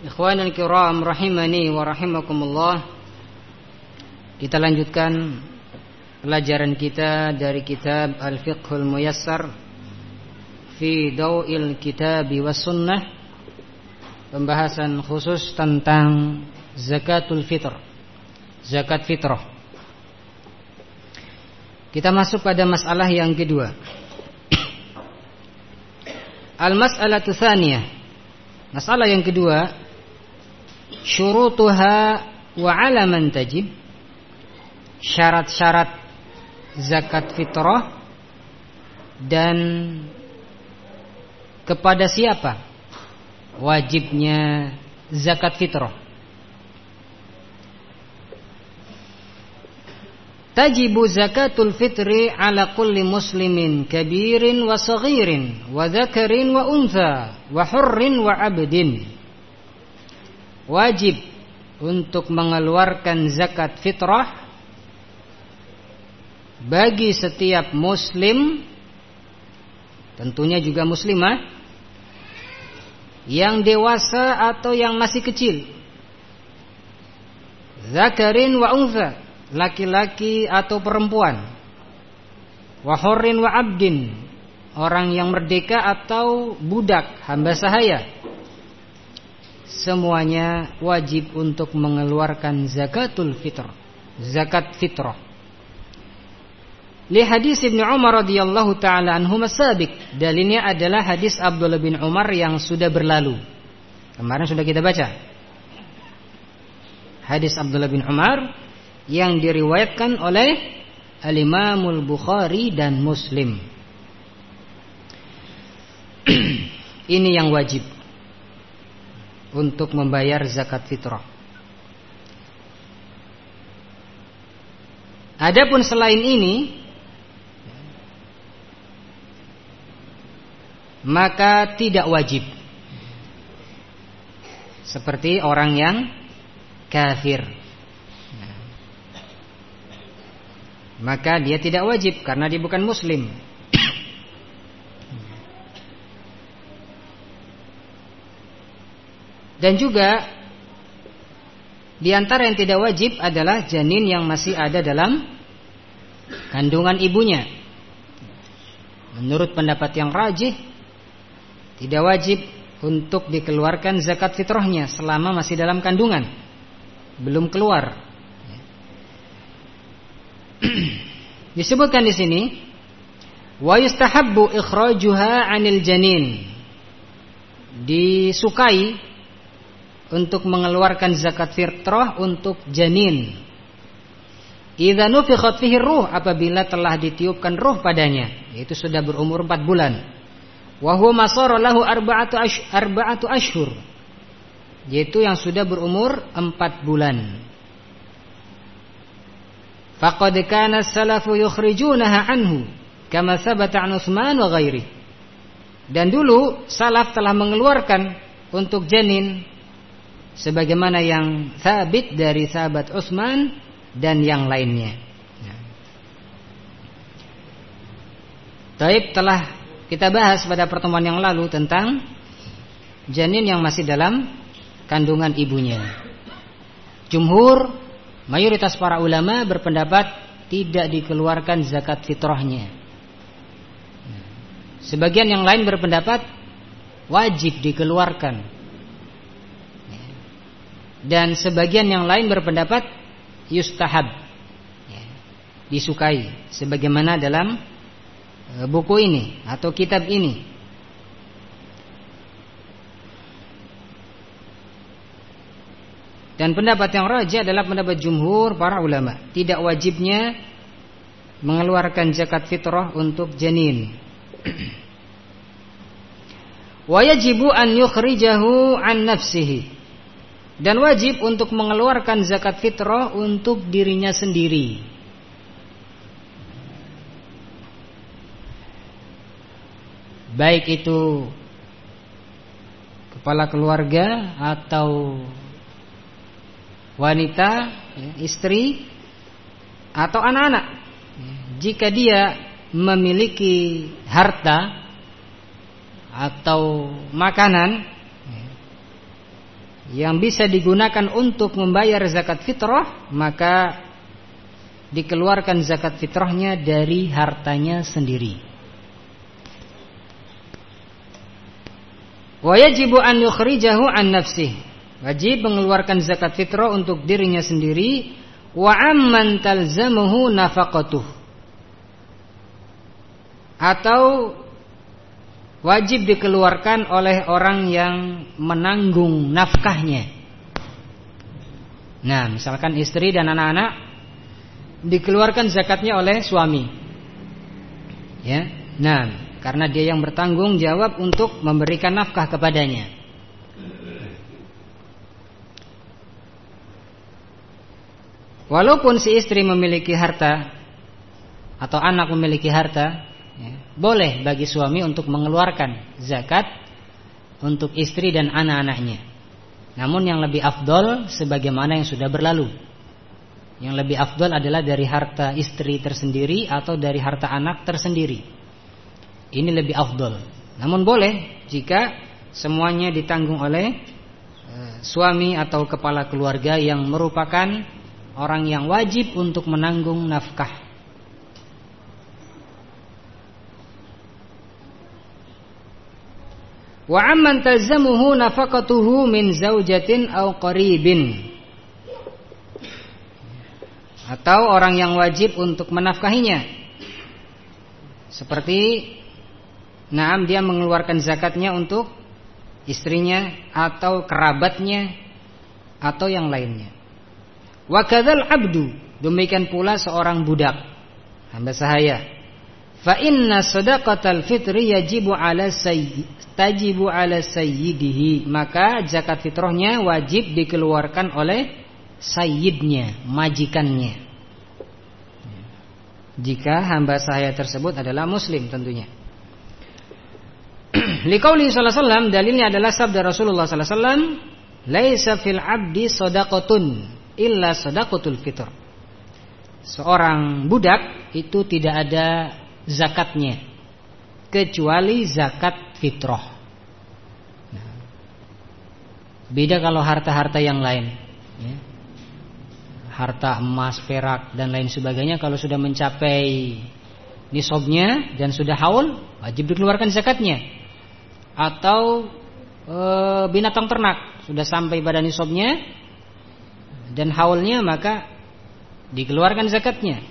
Ikhwanul kiram rahimani wa rahimakumullah. Kita lanjutkan pelajaran kita dari kitab Al-Fiqhul Muyassar Fi Daw'il Kitabi was Sunnah. Pembahasan khusus tentang Zakatul Fitr Zakat Fitrah. Kita masuk pada masalah yang kedua. Al-mas'alatu thaniyah. Masalah yang kedua syurutuha wa ala man tajib. Syarat-syarat zakat fitrah dan kepada siapa wajibnya zakat fitrah. Tajibu zakatul fitri ala kulli muslimin kabirin wa saghirin wa dhakarin wa untha wa hurrin wa abdin wajib untuk mengeluarkan zakat fitrah bagi setiap muslim tentunya juga muslimah yang dewasa atau yang masih kecil. Zakarin wa untha laki-laki atau perempuan. Wa wa abdin orang yang merdeka atau budak hamba sahaya semuanya wajib untuk mengeluarkan zakatul fitr, zakat fitrah. Li hadis Ibnu Umar radhiyallahu taala anhu masabik. Dalilnya adalah hadis Abdullah bin Umar yang sudah berlalu. Kemarin sudah kita baca. Hadis Abdullah bin Umar yang diriwayatkan oleh Al-Imamul Bukhari dan Muslim. Ini yang wajib untuk membayar zakat fitrah. Adapun selain ini maka tidak wajib. Seperti orang yang kafir. Maka dia tidak wajib karena dia bukan muslim. Dan juga di antara yang tidak wajib adalah janin yang masih ada dalam kandungan ibunya. Menurut pendapat yang rajih tidak wajib untuk dikeluarkan zakat fitrahnya selama masih dalam kandungan. Belum keluar. Disebutkan di sini wa yustahabbu ikhrajuha 'anil janin. Disukai untuk mengeluarkan zakat fitrah untuk janin. Idza nufikhat fihi ruh apabila telah ditiupkan ruh padanya, yaitu sudah berumur 4 bulan. Wa huwa masara lahu arba'atu arba'atu ashhur. Yaitu yang sudah berumur 4 bulan. Faqad kana salafu yukhrijunaha anhu kama thabata an Utsman wa ghairi. Dan dulu salaf telah mengeluarkan untuk janin sebagaimana yang sabit dari sahabat Utsman dan yang lainnya. Ya. Taib telah kita bahas pada pertemuan yang lalu tentang janin yang masih dalam kandungan ibunya. Jumhur mayoritas para ulama berpendapat tidak dikeluarkan zakat fitrahnya. Sebagian yang lain berpendapat wajib dikeluarkan dan sebagian yang lain berpendapat yustahab. Ya, disukai sebagaimana dalam e, buku ini atau kitab ini. Dan pendapat yang raja adalah pendapat jumhur para ulama. Tidak wajibnya mengeluarkan zakat fitrah untuk janin. Wa yajibu an yukhrijahu an nafsihi Dan wajib untuk mengeluarkan zakat fitrah untuk dirinya sendiri. Baik itu kepala keluarga atau wanita, ya, istri atau anak-anak. Jika dia memiliki harta atau makanan yang bisa digunakan untuk membayar zakat fitrah, maka dikeluarkan zakat fitrahnya dari hartanya sendiri. Wa yajibu an yukhrijahu an nafsih. Wajib mengeluarkan zakat fitrah untuk dirinya sendiri wa amman talzamuhu nafaqatuh. Atau wajib dikeluarkan oleh orang yang menanggung nafkahnya. Nah, misalkan istri dan anak-anak dikeluarkan zakatnya oleh suami. Ya. Nah, karena dia yang bertanggung jawab untuk memberikan nafkah kepadanya. Walaupun si istri memiliki harta atau anak memiliki harta, boleh bagi suami untuk mengeluarkan zakat untuk istri dan anak-anaknya. Namun yang lebih afdol sebagaimana yang sudah berlalu. Yang lebih afdol adalah dari harta istri tersendiri atau dari harta anak tersendiri. Ini lebih afdol. Namun boleh jika semuanya ditanggung oleh eh, suami atau kepala keluarga yang merupakan orang yang wajib untuk menanggung nafkah Wa amman talzamuhu nafaqatuhu min zaujatin aw qaribin. Atau orang yang wajib untuk menafkahinya. Seperti Naam dia mengeluarkan zakatnya untuk istrinya atau kerabatnya atau yang lainnya. Wa kadzal abdu, demikian pula seorang budak hamba sahaya. Fa inna sadaqatal fitri yajibu ala sayyid tajibu ala sayyidihi. Maka zakat fitrahnya wajib dikeluarkan oleh sayyidnya majikannya. Jika hamba sahaya tersebut adalah muslim tentunya. Liqauli sallallahu alaihi dalilnya adalah sabda Rasulullah sallallahu alaihi wasallam laisa fil abdi sadaqatun illa sadaqatul fitr. Seorang budak itu tidak ada zakatnya kecuali zakat fitrah. Nah, beda kalau harta-harta yang lain, ya. harta emas, perak dan lain sebagainya kalau sudah mencapai nisabnya dan sudah haul wajib dikeluarkan zakatnya. Atau e, binatang ternak sudah sampai pada nisabnya dan haulnya maka dikeluarkan zakatnya.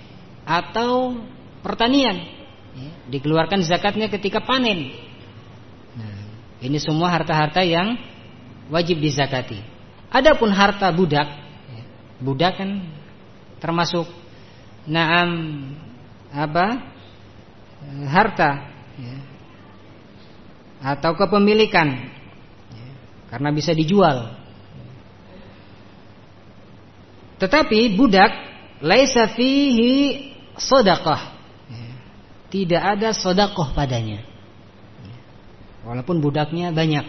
Atau pertanian ya, dikeluarkan zakatnya ketika panen. Nah, ini semua harta-harta yang wajib dizakati. Adapun harta budak, ya, budak kan termasuk naam apa harta ya, atau kepemilikan karena bisa dijual. Tetapi budak laisa sedekah tidak ada sodakoh padanya. Walaupun budaknya banyak.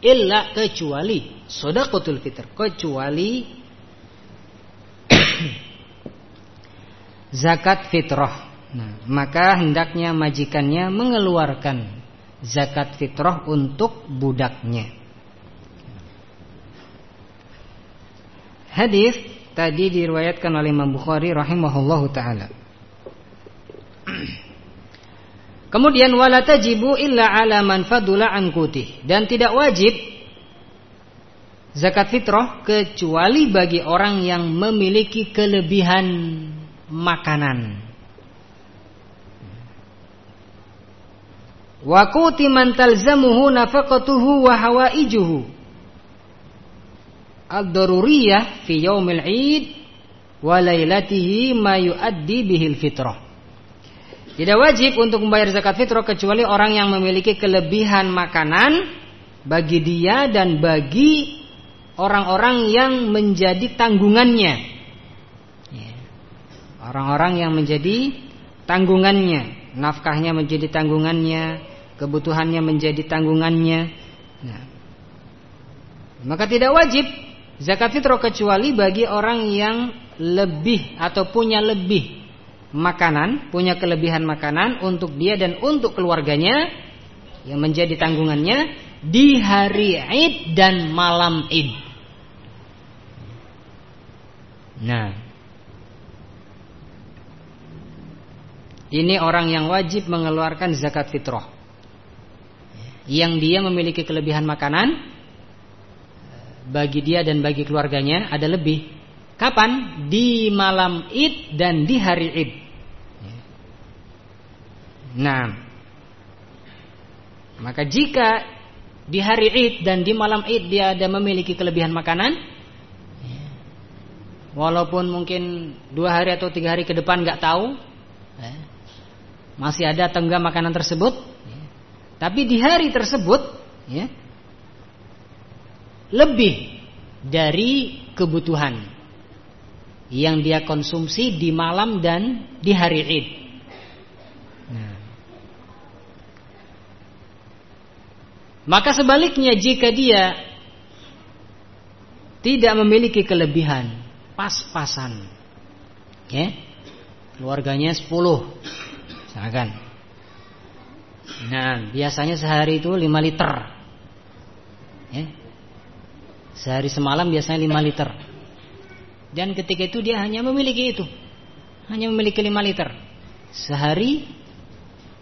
Illa kecuali sodakotul fitr. Kecuali zakat fitrah. Nah, maka hendaknya majikannya mengeluarkan zakat fitrah untuk budaknya. Hadis tadi diriwayatkan oleh Imam Bukhari rahimahullahu taala. Kemudian wala tajibu illa ala man fadula an dan tidak wajib zakat fitrah kecuali bagi orang yang memiliki kelebihan makanan. Wa kuti man talzamuhu nafaqatuhu wa hawaijuhu ad-daruriyah fi yaumil 'id wa lailatihi ma yuaddi bihil fitrah. Tidak wajib untuk membayar zakat fitrah kecuali orang yang memiliki kelebihan makanan bagi dia dan bagi orang-orang yang menjadi tanggungannya. Ya. Orang-orang yang menjadi tanggungannya, nafkahnya menjadi tanggungannya, kebutuhannya menjadi tanggungannya. Nah, maka tidak wajib zakat fitrah kecuali bagi orang yang lebih atau punya lebih makanan, punya kelebihan makanan untuk dia dan untuk keluarganya yang menjadi tanggungannya di hari Id dan malam Id. Nah, ini orang yang wajib mengeluarkan zakat fitrah. Yang dia memiliki kelebihan makanan bagi dia dan bagi keluarganya ada lebih. Kapan? Di malam Id dan di hari Id. Nah, maka jika di hari Id dan di malam Id dia ada memiliki kelebihan makanan, walaupun mungkin dua hari atau tiga hari ke depan nggak tahu, masih ada atau enggak makanan tersebut, tapi di hari tersebut, ya, lebih dari kebutuhan yang dia konsumsi di malam dan di hari Id. Nah. Maka sebaliknya jika dia tidak memiliki kelebihan, pas-pasan. Ya. Keluarganya 10. Misalkan. Nah, biasanya sehari itu 5 liter. Ya, Sehari semalam biasanya 5 liter. Dan ketika itu dia hanya memiliki itu. Hanya memiliki 5 liter. Sehari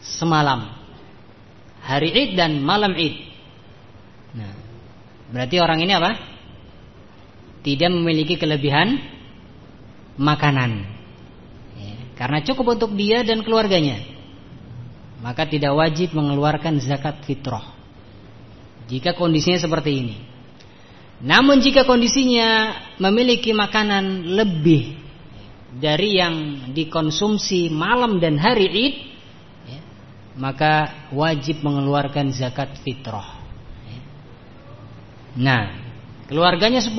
semalam. Hari Id dan malam Id. Nah, berarti orang ini apa? Tidak memiliki kelebihan makanan. Ya, karena cukup untuk dia dan keluarganya. Maka tidak wajib mengeluarkan zakat fitrah. Jika kondisinya seperti ini. Namun jika kondisinya memiliki makanan lebih dari yang dikonsumsi malam dan hari Id, ya, maka wajib mengeluarkan zakat fitrah. Nah, keluarganya 10,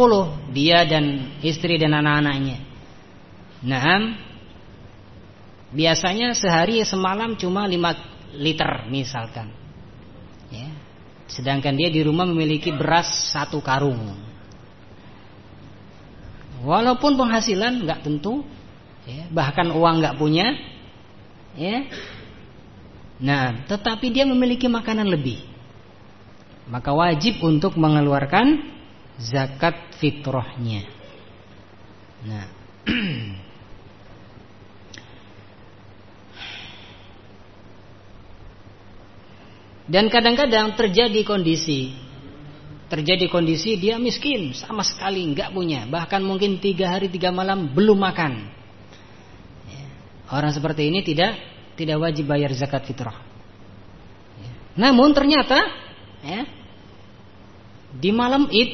dia dan istri dan anak-anaknya. Nah, biasanya sehari semalam cuma 5 liter misalkan. Sedangkan dia di rumah memiliki beras satu karung. Walaupun penghasilan nggak tentu, ya, bahkan uang nggak punya, ya. Nah, tetapi dia memiliki makanan lebih. Maka wajib untuk mengeluarkan zakat fitrahnya. Nah, Dan kadang-kadang terjadi kondisi. Terjadi kondisi dia miskin Sama sekali nggak punya. Bahkan mungkin tiga hari tiga malam belum makan. Ya. Orang seperti ini tidak Tidak wajib bayar zakat fitrah. Ya. Namun ternyata ya, Di malam id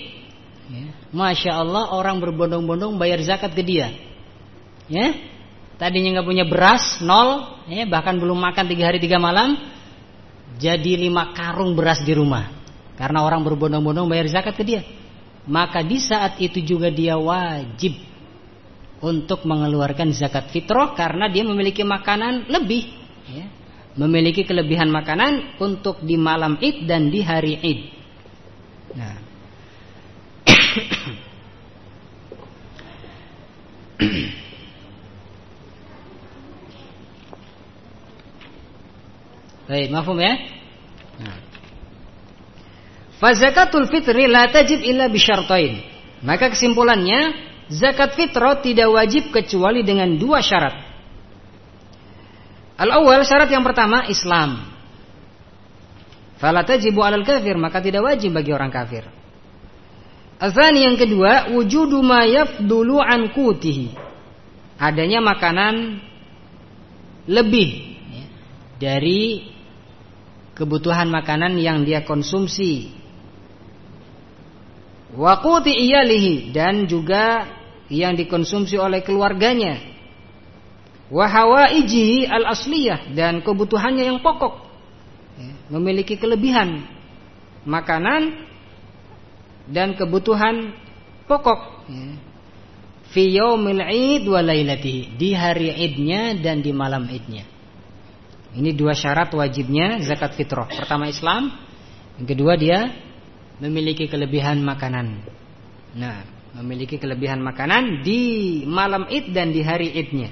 ya, Masya Allah orang berbondong-bondong bayar zakat ke dia. Ya. Tadinya nggak punya beras Nol ya, Bahkan belum makan tiga hari tiga malam jadi lima karung beras di rumah karena orang berbondong-bondong bayar zakat ke dia maka di saat itu juga dia wajib untuk mengeluarkan zakat fitrah karena dia memiliki makanan lebih ya. memiliki kelebihan makanan untuk di malam id dan di hari id nah Baik, mafhum ya? Nah. Fazakatul fitri la tajib illa bisyartain. Maka kesimpulannya, zakat fitrah tidak wajib kecuali dengan dua syarat. Al-awwal syarat yang pertama Islam. Fala tajibu 'alal kafir, maka tidak wajib bagi orang kafir. Azani yang kedua, wujudu ma yafdulu an kutihi. Adanya makanan lebih ya, dari kebutuhan makanan yang dia konsumsi. Wakuti iyalihi dan juga yang dikonsumsi oleh keluarganya. Wahawaijihi al asliyah dan kebutuhannya yang pokok. Ya, memiliki kelebihan makanan dan kebutuhan pokok ya. fi yaumil id wa lailatihi di hari idnya dan di malam idnya ini dua syarat wajibnya zakat fitrah. Pertama Islam yang kedua dia memiliki kelebihan makanan. Nah memiliki kelebihan makanan di malam id dan di hari idnya.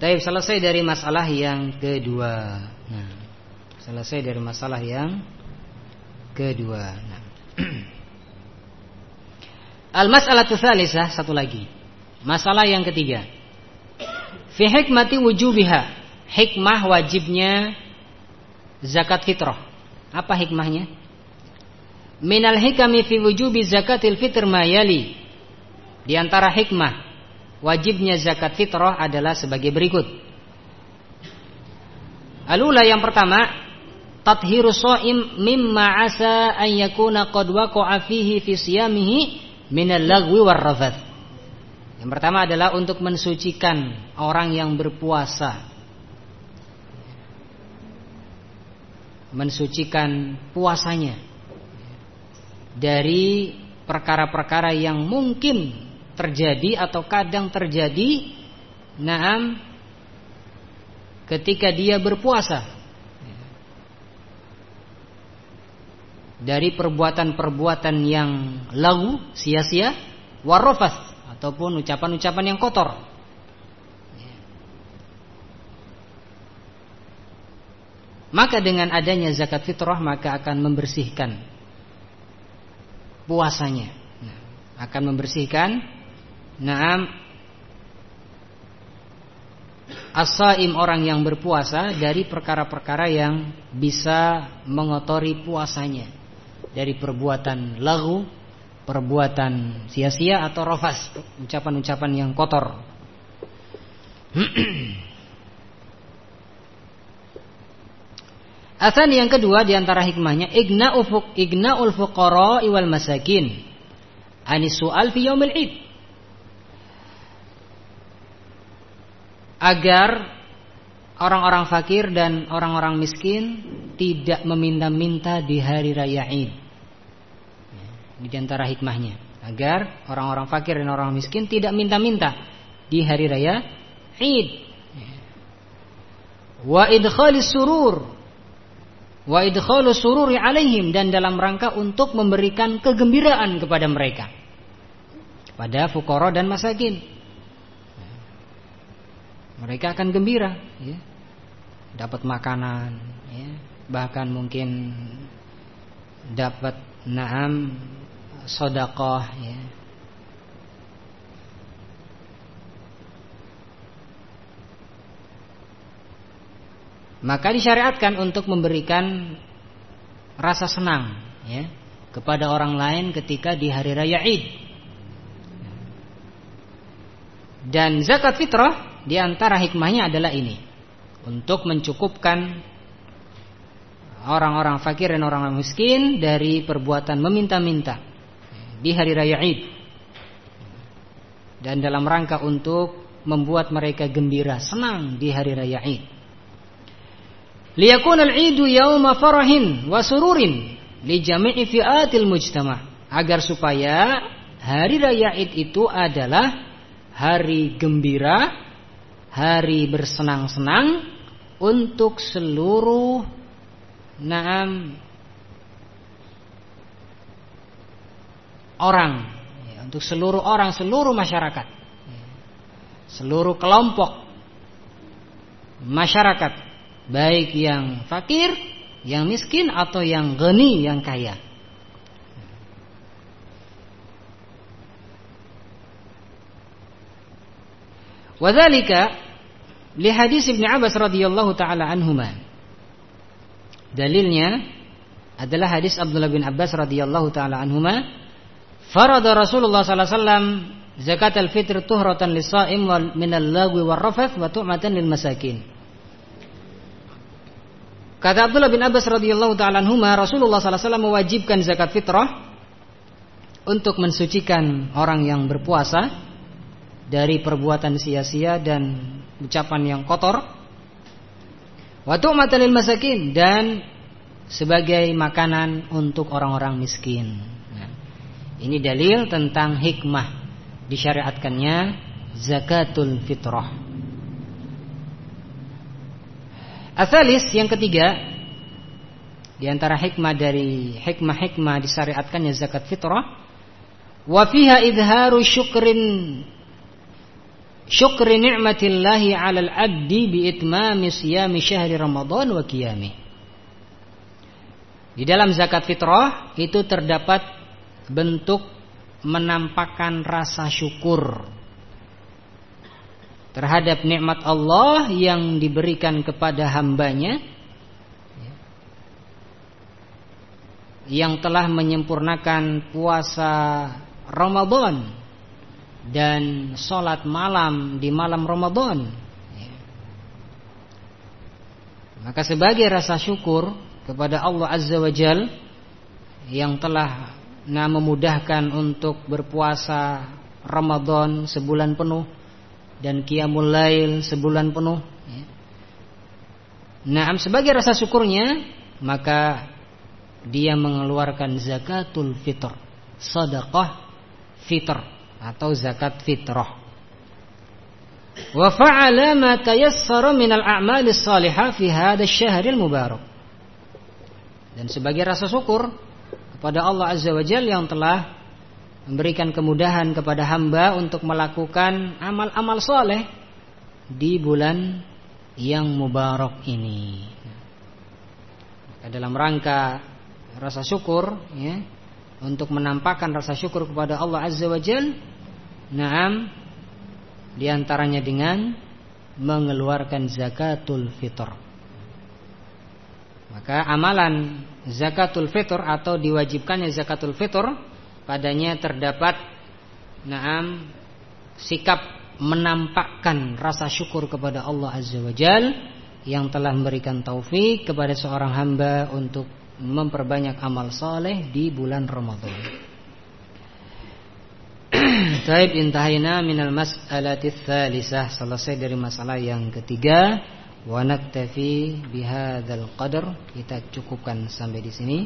Taib selesai dari masalah yang kedua. Nah, selesai dari masalah yang kedua. Nah. Al-mas'alah tsalisah satu lagi. Masalah yang ketiga. Fi hikmati wujubiha. Hikmah wajibnya zakat fitrah. Apa hikmahnya? Minal hikami fi wujubi zakatil fitr mayali. Di antara hikmah wajibnya zakat fitrah adalah sebagai berikut. Alula yang pertama, tathiru shaim mimma asa an yakuna qad waqa'a fihi fi siyamihi min al-lagwi war rafath. Yang pertama adalah untuk mensucikan orang yang berpuasa. Mensucikan puasanya dari perkara-perkara yang mungkin terjadi atau kadang terjadi naam ketika dia berpuasa dari perbuatan-perbuatan yang lagu sia-sia warofas ataupun ucapan-ucapan yang kotor. Maka dengan adanya zakat fitrah maka akan membersihkan puasanya. Nah, akan membersihkan Naam As-saim orang yang berpuasa dari perkara-perkara yang bisa mengotori puasanya dari perbuatan lagu, perbuatan sia-sia atau rofas, ucapan-ucapan yang kotor. Asan yang kedua di antara hikmahnya igna ufuk igna ulfuqara iwal masakin anisual fi yaumil id agar orang-orang fakir dan orang-orang miskin tidak meminta-minta di hari raya Id. Ini di antara hikmahnya agar orang-orang fakir dan orang miskin tidak minta-minta di hari raya Id. Wa idkhalis surur wa idkhalus sururi alaihim dan dalam rangka untuk memberikan kegembiraan kepada mereka. Pada fukara dan masakin mereka akan gembira ya. Dapat makanan ya. bahkan mungkin dapat naam sodakoh ya. maka disyariatkan untuk memberikan rasa senang ya kepada orang lain ketika di hari raya Id dan zakat fitrah di antara hikmahnya adalah ini untuk mencukupkan orang-orang fakir dan orang-orang miskin dari perbuatan meminta-minta di hari raya Id dan dalam rangka untuk membuat mereka gembira senang di hari raya Id. Liyakun al-Idu yauma farahin wa sururin li jami'i fi'atil mujtama agar supaya hari raya Id itu adalah hari gembira hari bersenang-senang untuk seluruh naam orang. Ya, untuk seluruh orang seluruh masyarakat. Ya, seluruh kelompok masyarakat. Baik yang fakir yang miskin atau yang geni yang kaya. Wadhalika li hadis Ibnu Abbas radhiyallahu taala anhuma. Dalilnya adalah hadis Abdullah bin Abbas radhiyallahu taala anhuma, farada Rasulullah sallallahu alaihi wasallam zakat al-fitr tuhratan lis-shaim min al-lagwi war-rafath wa tu'matan lil masakin. Kata Abdullah bin Abbas radhiyallahu taala anhuma, Rasulullah sallallahu alaihi wasallam mewajibkan zakat fitrah untuk mensucikan orang yang berpuasa dari perbuatan sia-sia dan ucapan yang kotor. Wa tu'matan lil masakin dan sebagai makanan untuk orang-orang miskin. Ini dalil tentang hikmah disyariatkannya zakatul fitrah. Asalis yang ketiga di antara hikmah dari hikmah-hikmah disyariatkannya zakat fitrah wa idharu syukrin syukri ni'matillahi 'alal 'abdi bi itmami siyami syahri Ramadan wa qiyami. Di dalam zakat fitrah itu terdapat bentuk menampakkan rasa syukur terhadap nikmat Allah yang diberikan kepada hambanya yang telah menyempurnakan puasa Ramadan dan sholat malam di malam Ramadan. Maka sebagai rasa syukur kepada Allah Azza wa Jal yang telah nah, memudahkan untuk berpuasa Ramadan sebulan penuh dan Qiyamul Lail sebulan penuh. Nah, sebagai rasa syukurnya maka dia mengeluarkan zakatul fitr, sedekah fitr atau zakat fitrah. Wa fa'ala ma tayassara min al-a'mali salihah fi hadha asy-syahril mubarak. Dan sebagai rasa syukur kepada Allah Azza wa Jalla yang telah memberikan kemudahan kepada hamba untuk melakukan amal-amal soleh di bulan yang mubarak ini. Dalam rangka rasa syukur, ya, untuk menampakkan rasa syukur kepada Allah Azza wa Jal Naam di antaranya dengan mengeluarkan zakatul fitr. Maka amalan zakatul fitr atau diwajibkannya zakatul fitr padanya terdapat naam sikap menampakkan rasa syukur kepada Allah Azza wa Jal yang telah memberikan taufik kepada seorang hamba untuk memperbanyak amal soleh di bulan Ramadan. Taib intahina minal mas'alati tsalisah selesai dari masalah yang ketiga wa naktafi bihadzal qadar. Kita cukupkan sampai di sini.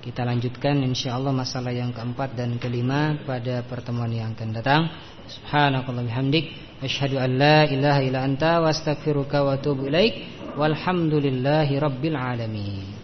Kita lanjutkan insyaallah masalah yang keempat dan kelima pada pertemuan yang akan datang. Subhanakallah bihamdik. Asyhadu an la ilaha illa anta wa astaghfiruka wa atubu ilaik. Walhamdulillahi rabbil alamin